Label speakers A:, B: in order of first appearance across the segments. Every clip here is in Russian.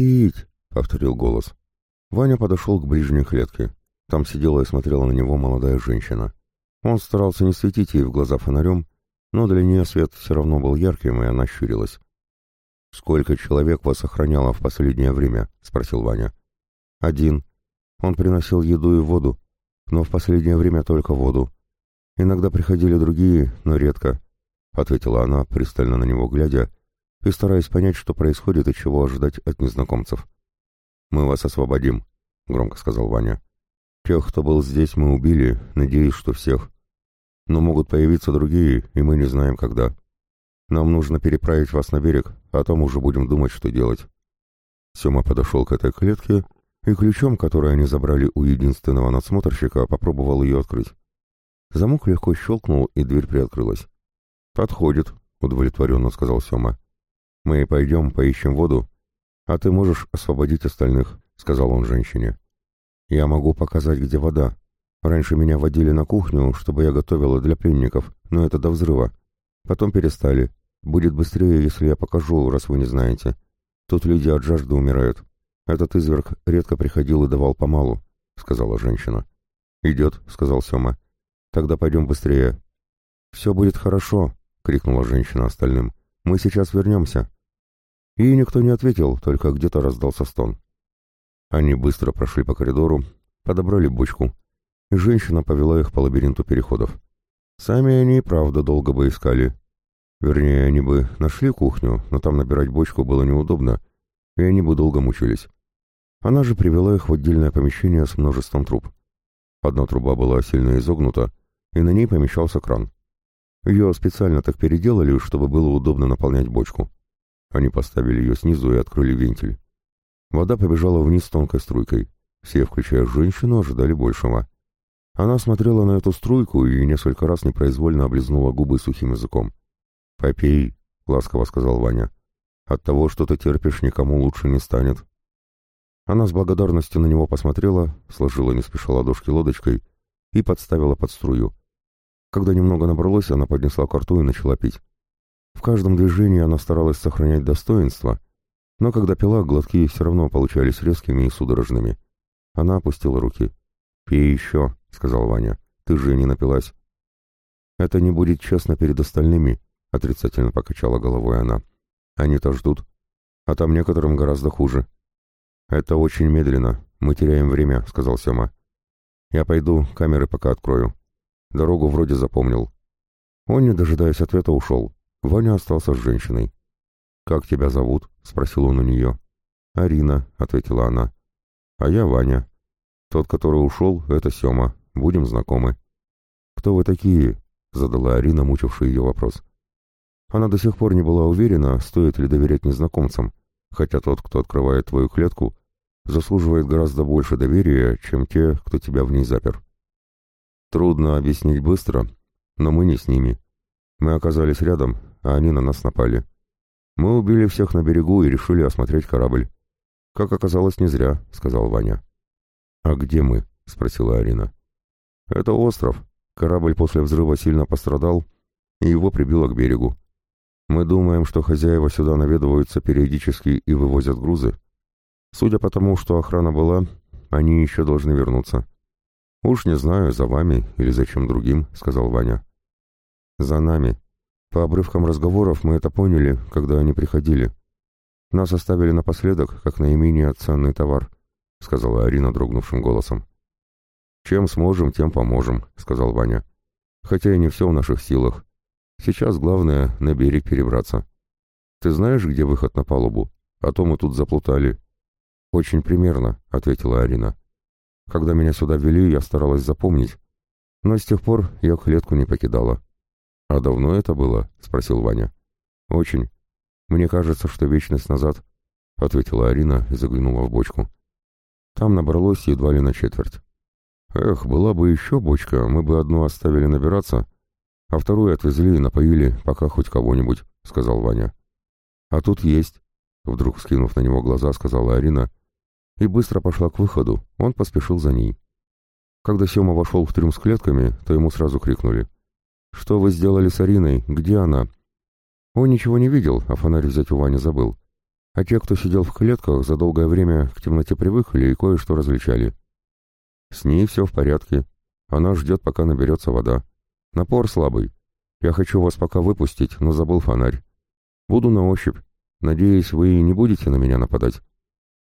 A: «Пить!» — повторил голос. Ваня подошел к ближней клетке. Там сидела и смотрела на него молодая женщина. Он старался не светить ей в глаза фонарем, но для нее свет все равно был ярким, и она щурилась. «Сколько человек вас охраняло в последнее время?» — спросил Ваня. «Один. Он приносил еду и воду, но в последнее время только воду. Иногда приходили другие, но редко», — ответила она, пристально на него глядя, и стараясь понять, что происходит и чего ожидать от незнакомцев. «Мы вас освободим», — громко сказал Ваня. «Тех, кто был здесь, мы убили, надеюсь, что всех. Но могут появиться другие, и мы не знаем, когда. Нам нужно переправить вас на берег, а там уже будем думать, что делать». Сема подошел к этой клетке и ключом, который они забрали у единственного надсмотрщика, попробовал ее открыть. Замок легко щелкнул, и дверь приоткрылась. «Подходит», — удовлетворенно сказал Сема. «Мы пойдем, поищем воду, а ты можешь освободить остальных», — сказал он женщине. «Я могу показать, где вода. Раньше меня водили на кухню, чтобы я готовила для пленников, но это до взрыва. Потом перестали. Будет быстрее, если я покажу, раз вы не знаете. Тут люди от жажды умирают. Этот изверг редко приходил и давал помалу», — сказала женщина. «Идет», — сказал Сема. «Тогда пойдем быстрее». «Все будет хорошо», — крикнула женщина остальным. «Мы сейчас вернемся». И никто не ответил, только где-то раздался стон. Они быстро прошли по коридору, подобрали бочку, и женщина повела их по лабиринту переходов. Сами они и правда долго бы искали. Вернее, они бы нашли кухню, но там набирать бочку было неудобно, и они бы долго мучились. Она же привела их в отдельное помещение с множеством труб. Одна труба была сильно изогнута, и на ней помещался кран. Ее специально так переделали, чтобы было удобно наполнять бочку. Они поставили ее снизу и открыли вентиль. Вода побежала вниз тонкой струйкой. Все, включая женщину, ожидали большего. Она смотрела на эту струйку и несколько раз непроизвольно облизнула губы сухим языком. «Попей», — ласково сказал Ваня. «От того, что ты терпишь, никому лучше не станет». Она с благодарностью на него посмотрела, сложила не спеша ладошки лодочкой и подставила под струю. Когда немного набралось, она поднесла к рту и начала пить. В каждом движении она старалась сохранять достоинство, но когда пила, глотки все равно получались резкими и судорожными. Она опустила руки. «Пей еще», — сказал Ваня. «Ты же не напилась». «Это не будет честно перед остальными», — отрицательно покачала головой она. «Они-то ждут. А там некоторым гораздо хуже». «Это очень медленно. Мы теряем время», — сказал Сема. «Я пойду, камеры пока открою. Дорогу вроде запомнил». Он, не дожидаясь ответа, ушел. Ваня остался с женщиной. «Как тебя зовут?» — спросил он у нее. «Арина», — ответила она. «А я Ваня. Тот, который ушел, — это Сема. Будем знакомы». «Кто вы такие?» — задала Арина, мучивший ее вопрос. Она до сих пор не была уверена, стоит ли доверять незнакомцам, хотя тот, кто открывает твою клетку, заслуживает гораздо больше доверия, чем те, кто тебя в ней запер. Трудно объяснить быстро, но мы не с ними. Мы оказались рядом, а они на нас напали. Мы убили всех на берегу и решили осмотреть корабль. Как оказалось, не зря, сказал Ваня. А где мы? спросила Арина. Это остров. Корабль после взрыва сильно пострадал, и его прибило к берегу. Мы думаем, что хозяева сюда наведываются периодически и вывозят грузы. Судя по тому, что охрана была, они еще должны вернуться. «Уж не знаю, за вами или за чем другим», — сказал Ваня. «За нами», по обрывкам разговоров мы это поняли, когда они приходили. Нас оставили напоследок, как наименее ценный товар, — сказала Арина дрогнувшим голосом. «Чем сможем, тем поможем», — сказал Ваня. «Хотя и не все в наших силах. Сейчас главное — на берег перебраться. Ты знаешь, где выход на палубу? А то мы тут заплутали». «Очень примерно», — ответила Арина. «Когда меня сюда вели, я старалась запомнить, но с тех пор я клетку не покидала». «А давно это было?» — спросил Ваня. «Очень. Мне кажется, что вечность назад», — ответила Арина и заглянула в бочку. Там набралось едва ли на четверть. «Эх, была бы еще бочка, мы бы одну оставили набираться, а вторую отвезли и напоили, пока хоть кого-нибудь», — сказал Ваня. «А тут есть», — вдруг скинув на него глаза, сказала Арина, и быстро пошла к выходу, он поспешил за ней. Когда Сема вошел в трюм с клетками, то ему сразу крикнули — «Что вы сделали с Ариной? Где она?» Он ничего не видел, а фонарь взять у Вани забыл. а те, кто сидел в клетках, за долгое время к темноте привыкли и кое-что различали. С ней все в порядке. Она ждет, пока наберется вода. Напор слабый. Я хочу вас пока выпустить, но забыл фонарь. Буду на ощупь. Надеюсь, вы не будете на меня нападать.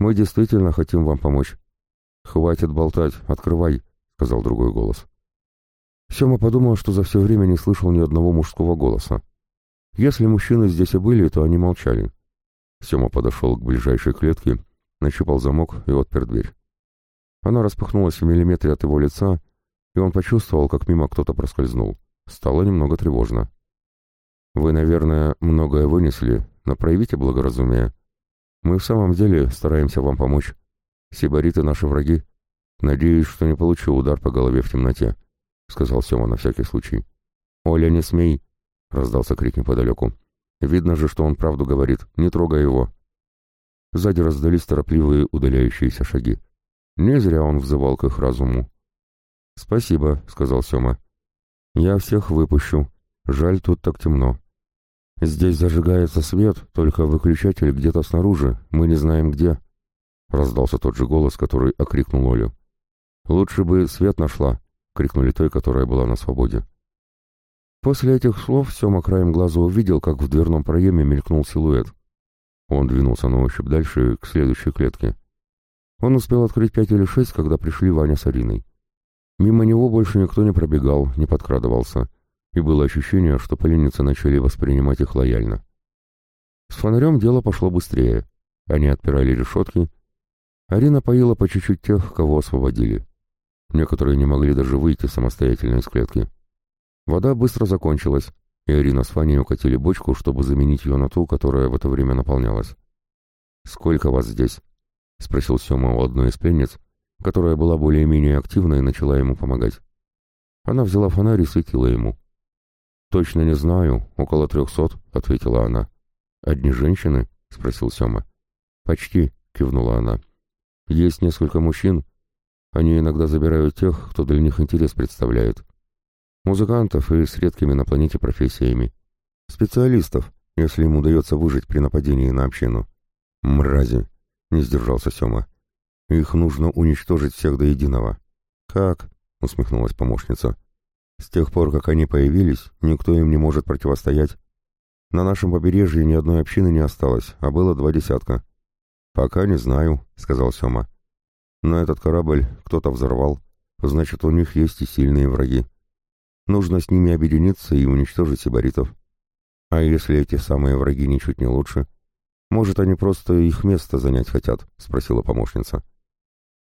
A: Мы действительно хотим вам помочь. Хватит болтать, открывай, сказал другой голос. Сема подумал, что за все время не слышал ни одного мужского голоса. Если мужчины здесь и были, то они молчали. Сема подошел к ближайшей клетке, нащупал замок и отпер дверь. Она распахнулась в миллиметре от его лица, и он почувствовал, как мимо кто-то проскользнул. Стало немного тревожно. «Вы, наверное, многое вынесли, но проявите благоразумие. Мы в самом деле стараемся вам помочь. Сибариты наши враги. Надеюсь, что не получу удар по голове в темноте», — сказал Сема на всякий случай. «Оля, не смей!» — раздался крик неподалеку. «Видно же, что он правду говорит. Не трогай его!» Сзади раздались торопливые удаляющиеся шаги. Не зря он взывал к их разуму. «Спасибо», — сказал Сема. «Я всех выпущу. Жаль, тут так темно. Здесь зажигается свет, только выключатель где-то снаружи, мы не знаем где». Раздался тот же голос, который окрикнул Олю. «Лучше бы свет нашла», — крикнули той, которая была на свободе. После этих слов Сема краем глаза увидел, как в дверном проеме мелькнул силуэт. Он двинулся на ощупь дальше, к следующей клетке. Он успел открыть пять или шесть, когда пришли Ваня с Ариной. Мимо него больше никто не пробегал, не подкрадывался, и было ощущение, что пленницы начали воспринимать их лояльно. С фонарем дело пошло быстрее. Они отпирали решетки. Арина поила по чуть-чуть тех, кого освободили. Некоторые не могли даже выйти самостоятельно из клетки. Вода быстро закончилась, и Арина с Ваней укатили бочку, чтобы заменить ее на ту, которая в это время наполнялась. «Сколько вас здесь?» — спросил Сема у одной из пленниц, которая была более-менее активна и начала ему помогать. Она взяла фонарь и светила ему. «Точно не знаю, около трехсот», — ответила она. «Одни женщины?» — спросил Сема. «Почти», — кивнула она. «Есть несколько мужчин. Они иногда забирают тех, кто для них интерес представляет. Музыкантов и с редкими на планете профессиями. Специалистов, если им удается выжить при нападении на общину. «Мрази!» — не сдержался Сема. Их нужно уничтожить всех до единого. Как? усмехнулась помощница. С тех пор, как они появились, никто им не может противостоять. На нашем побережье ни одной общины не осталось, а было два десятка. Пока не знаю, сказал Сёма. Но этот корабль кто-то взорвал, значит, у них есть и сильные враги. Нужно с ними объединиться и уничтожить сибаритов. А если эти самые враги ничуть не лучше? Может, они просто их место занять хотят? спросила помощница.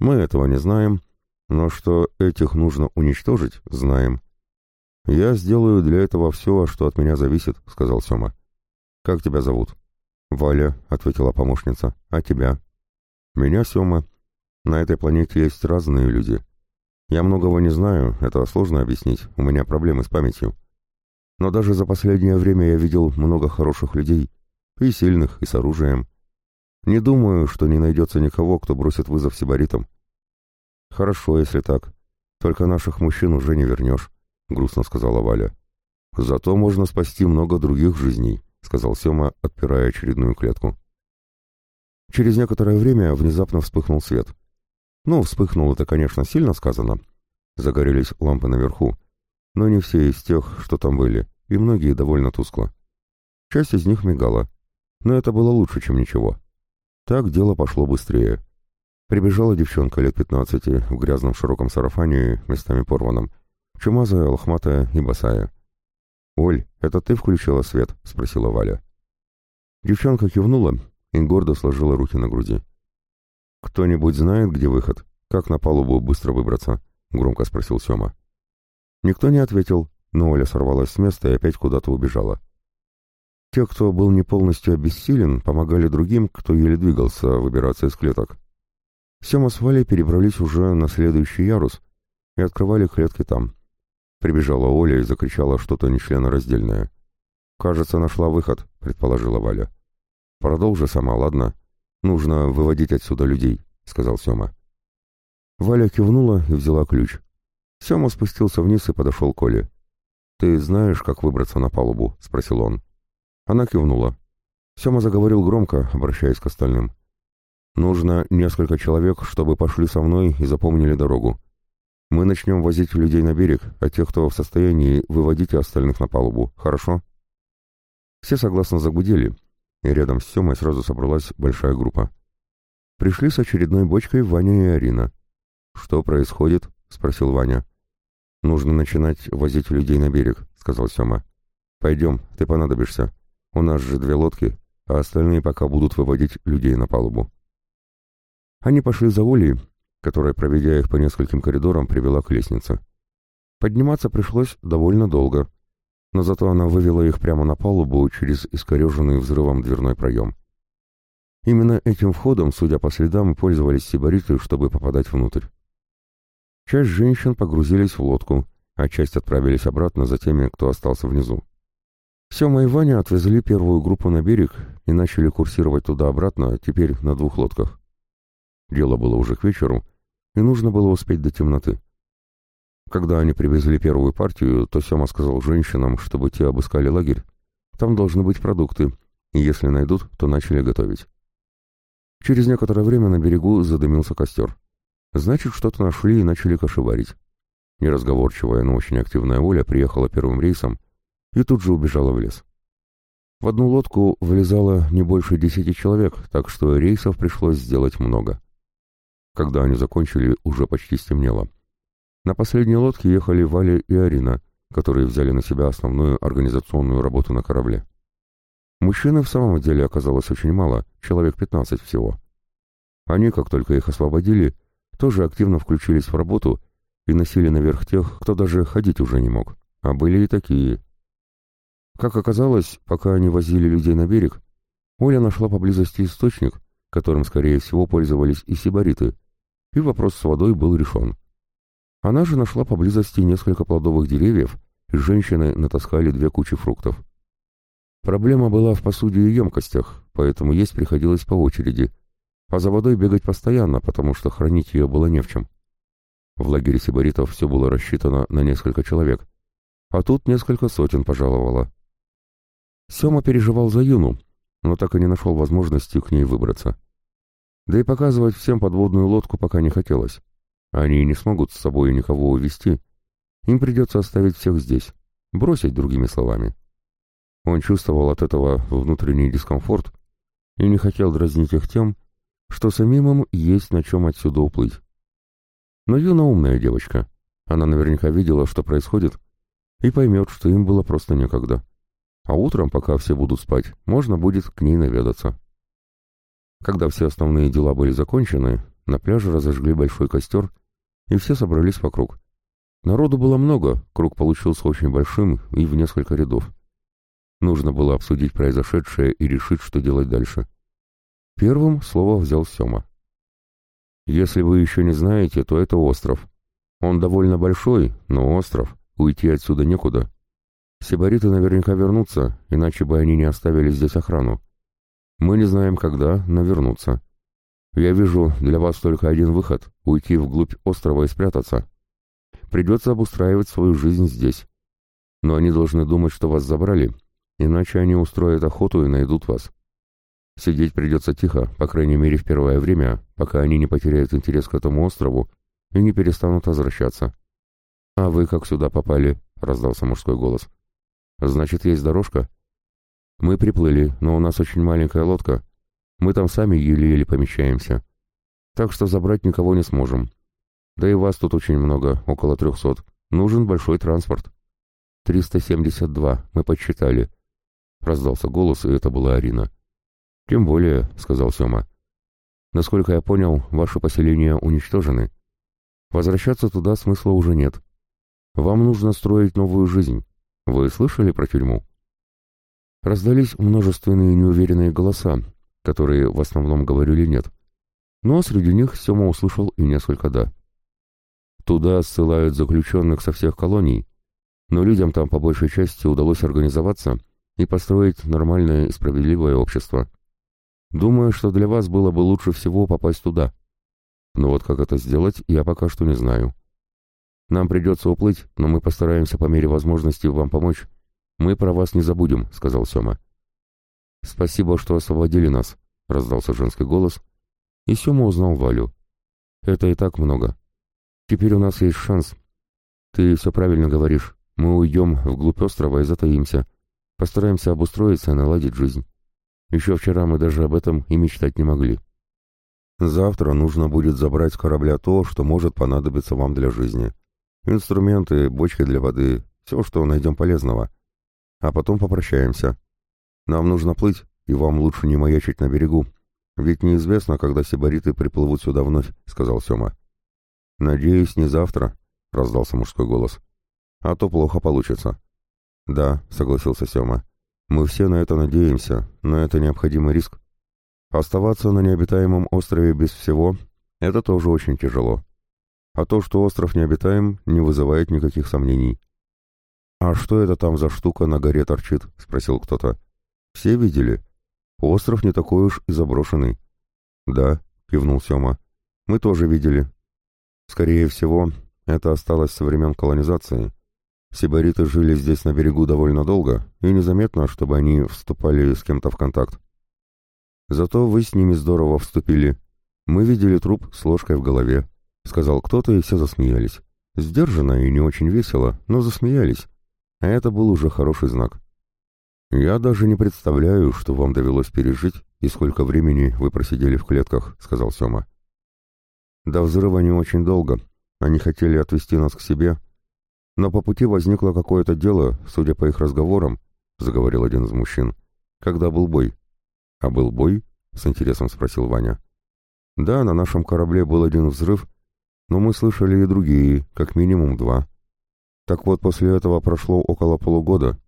A: Мы этого не знаем, но что этих нужно уничтожить, знаем. Я сделаю для этого все, что от меня зависит, сказал Сёма. Как тебя зовут? Валя, ответила помощница. А тебя? Меня Сёма. На этой планете есть разные люди. Я многого не знаю, это сложно объяснить, у меня проблемы с памятью. Но даже за последнее время я видел много хороших людей, и сильных, и с оружием. Не думаю, что не найдется никого, кто бросит вызов сибаритам. Хорошо, если так. Только наших мужчин уже не вернешь, грустно сказала Валя. Зато можно спасти много других жизней, сказал Сема, отпирая очередную клетку. Через некоторое время внезапно вспыхнул свет. Ну, вспыхнул это, конечно, сильно сказано. Загорелись лампы наверху, но не все из тех, что там были, и многие довольно тускло. Часть из них мигала, но это было лучше, чем ничего. Так дело пошло быстрее. Прибежала девчонка лет пятнадцати в грязном широком сарафане, местами порванном, чумазая, лохматая и босая. «Оль, это ты включила свет?» — спросила Валя. Девчонка кивнула и гордо сложила руки на груди. «Кто-нибудь знает, где выход? Как на палубу быстро выбраться?» — громко спросил Сёма. Никто не ответил, но Оля сорвалась с места и опять куда-то убежала. Те, кто был не полностью обессилен, помогали другим, кто еле двигался, выбираться из клеток. Сема с Валей перебрались уже на следующий ярус и открывали клетки там. Прибежала Оля и закричала что-то нечленораздельное. «Кажется, нашла выход», — предположила Валя. «Продолжи сама, ладно? Нужно выводить отсюда людей», — сказал Сема. Валя кивнула и взяла ключ. Сема спустился вниз и подошел к Оле. «Ты знаешь, как выбраться на палубу?» — спросил он. Она кивнула. Сема заговорил громко, обращаясь к остальным. «Нужно несколько человек, чтобы пошли со мной и запомнили дорогу. Мы начнем возить людей на берег, а тех, кто в состоянии, выводите остальных на палубу. Хорошо?» Все согласно загудели, и рядом с Семой сразу собралась большая группа. Пришли с очередной бочкой Ваня и Арина. «Что происходит?» — спросил Ваня. «Нужно начинать возить людей на берег», — сказал Сема. «Пойдем, ты понадобишься. У нас же две лодки, а остальные пока будут выводить людей на палубу». Они пошли за Олей, которая, проведя их по нескольким коридорам, привела к лестнице. Подниматься пришлось довольно долго, но зато она вывела их прямо на палубу через искореженный взрывом дверной проем. Именно этим входом, судя по следам, пользовались сибариты, чтобы попадать внутрь. Часть женщин погрузились в лодку, а часть отправились обратно за теми, кто остался внизу. Сема и Ваня отвезли первую группу на берег и начали курсировать туда-обратно, теперь на двух лодках. Дело было уже к вечеру, и нужно было успеть до темноты. Когда они привезли первую партию, то Сема сказал женщинам, чтобы те обыскали лагерь. Там должны быть продукты, и если найдут, то начали готовить. Через некоторое время на берегу задымился костер. Значит, что-то нашли и начали кошеварить. Неразговорчивая, но очень активная Оля приехала первым рейсом и тут же убежала в лес. В одну лодку влезало не больше десяти человек, так что рейсов пришлось сделать много. Когда они закончили, уже почти стемнело. На последней лодке ехали Валя и Арина, которые взяли на себя основную организационную работу на корабле. Мужчины в самом деле оказалось очень мало, человек 15 всего. Они, как только их освободили, тоже активно включились в работу и носили наверх тех, кто даже ходить уже не мог, а были и такие. Как оказалось, пока они возили людей на берег, Оля нашла поблизости источник, которым, скорее всего, пользовались и сибариты, и вопрос с водой был решен. Она же нашла поблизости несколько плодовых деревьев, и женщины натаскали две кучи фруктов. Проблема была в посуде и емкостях, поэтому есть приходилось по очереди, а за водой бегать постоянно, потому что хранить ее было не в чем. В лагере сибаритов все было рассчитано на несколько человек, а тут несколько сотен пожаловало. Сема переживал за Юну, но так и не нашел возможности к ней выбраться. Да и показывать всем подводную лодку пока не хотелось. Они не смогут с собой никого увезти. Им придется оставить всех здесь, бросить другими словами. Он чувствовал от этого внутренний дискомфорт и не хотел дразнить их тем, что самим им есть на чем отсюда уплыть. Но Юна умная девочка. Она наверняка видела, что происходит, и поймет, что им было просто некогда. А утром, пока все будут спать, можно будет к ней наведаться. Когда все основные дела были закончены, на пляже разожгли большой костер и все собрались вокруг. Народу было много, круг получился очень большим и в несколько рядов. Нужно было обсудить произошедшее и решить, что делать дальше. Первым слово взял Сема. «Если вы еще не знаете, то это остров. Он довольно большой, но остров. Уйти отсюда некуда. Сибариты наверняка вернутся, иначе бы они не оставили здесь охрану. Мы не знаем, когда, но вернутся. Я вижу для вас только один выход — уйти вглубь острова и спрятаться. Придется обустраивать свою жизнь здесь. Но они должны думать, что вас забрали, иначе они устроят охоту и найдут вас. Сидеть придется тихо, по крайней мере в первое время, пока они не потеряют интерес к этому острову и не перестанут возвращаться. «А вы как сюда попали?» — раздался мужской голос. «Значит, есть дорожка?» «Мы приплыли, но у нас очень маленькая лодка, мы там сами еле-еле помещаемся. Так что забрать никого не сможем. Да и вас тут очень много, около трехсот. Нужен большой транспорт. Триста семьдесят два, мы подсчитали. Раздался голос, и это была Арина. Тем более, сказал Сема. Насколько я понял, ваши поселения уничтожены. Возвращаться туда смысла уже нет. Вам нужно строить новую жизнь. Вы слышали про тюрьму? Раздались множественные неуверенные голоса, которые в основном говорили «нет». Но среди них Сема услышал и несколько «да». Туда ссылают заключенных со всех колоний, но людям там по большей части удалось организоваться и построить нормальное и справедливое общество. Думаю, что для вас было бы лучше всего попасть туда. Но вот как это сделать, я пока что не знаю. Нам придется уплыть, но мы постараемся по мере возможности вам помочь. Мы про вас не забудем», — сказал Сема. «Спасибо, что освободили нас», — раздался женский голос, и Сема узнал Валю. «Это и так много. Теперь у нас есть шанс. Ты все правильно говоришь. Мы уйдем вглубь острова и затаимся. Постараемся обустроиться и наладить жизнь. Еще вчера мы даже об этом и мечтать не могли. Завтра нужно будет забрать с корабля то, что может понадобиться вам для жизни. Инструменты, бочки для воды, все, что найдем полезного. А потом попрощаемся. Нам нужно плыть, и вам лучше не маячить на берегу. Ведь неизвестно, когда сибариты приплывут сюда вновь, — сказал Сема. «Надеюсь, не завтра», — раздался мужской голос. «А то плохо получится». «Да», — согласился Сема. «Мы все на это надеемся, но это необходимый риск. Оставаться на необитаемом острове без всего — это тоже очень тяжело. А то, что остров необитаем, не вызывает никаких сомнений». «А что это там за штука на горе торчит?» — спросил кто-то. «Все видели? Остров не такой уж и заброшенный». «Да», — кивнул Сема. «Мы тоже видели. Скорее всего, это осталось со времен колонизации. Сибариты жили здесь на берегу довольно долго, и незаметно, чтобы они вступали с кем-то в контакт. Зато вы с ними здорово вступили. Мы видели труп с ложкой в голове, — сказал кто-то, и все засмеялись. Сдержанно и не очень весело, но засмеялись. А это был уже хороший знак. «Я даже не представляю, что вам довелось пережить и сколько времени вы просидели в клетках», — сказал Сема. До взрыва не очень долго. Они хотели отвезти нас к себе. Но по пути возникло какое-то дело, судя по их разговорам, — заговорил один из мужчин. Когда был бой? А был бой? — с интересом спросил Ваня. Да, на нашем корабле был один взрыв, но мы слышали и другие, как минимум два. Так вот, после этого прошло около полугода.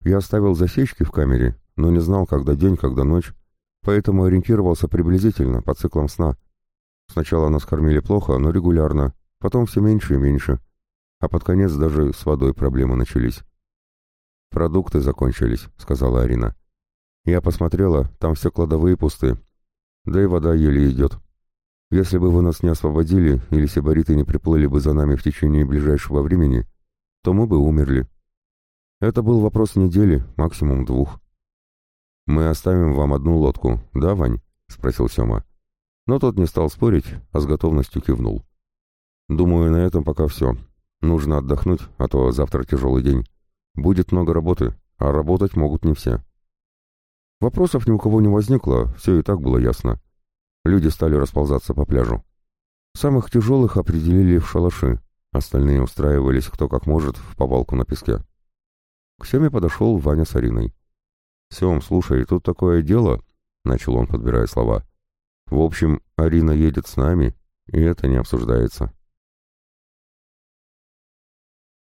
A: Я оставил засечки в камере, но не знал, когда день, когда ночь, поэтому ориентировался приблизительно по циклам сна. Сначала нас кормили плохо, но регулярно, потом все меньше и меньше. А под конец даже с водой проблемы начались. «Продукты закончились», — сказала Арина. «Я посмотрела, там все кладовые пусты. Да и вода еле идет. Если бы вы нас не освободили или сибариты не приплыли бы за нами в течение ближайшего времени, то мы бы умерли. Это был вопрос недели, максимум двух». «Мы оставим вам одну лодку, да, Вань?» — спросил Сема. Но тот не стал спорить, а с готовностью кивнул. «Думаю, на этом пока все. Нужно отдохнуть, а то завтра тяжелый день. Будет много работы, а работать могут не все». Вопросов ни у кого не возникло, все и так было ясно. Люди стали расползаться по пляжу. Самых тяжелых определили в шалаши, остальные устраивались кто как может в повалку на песке. К Семе подошел Ваня с Ариной. «Сем, слушай, тут такое дело», — начал он, подбирая слова. В общем, Арина едет с нами, и это не обсуждается.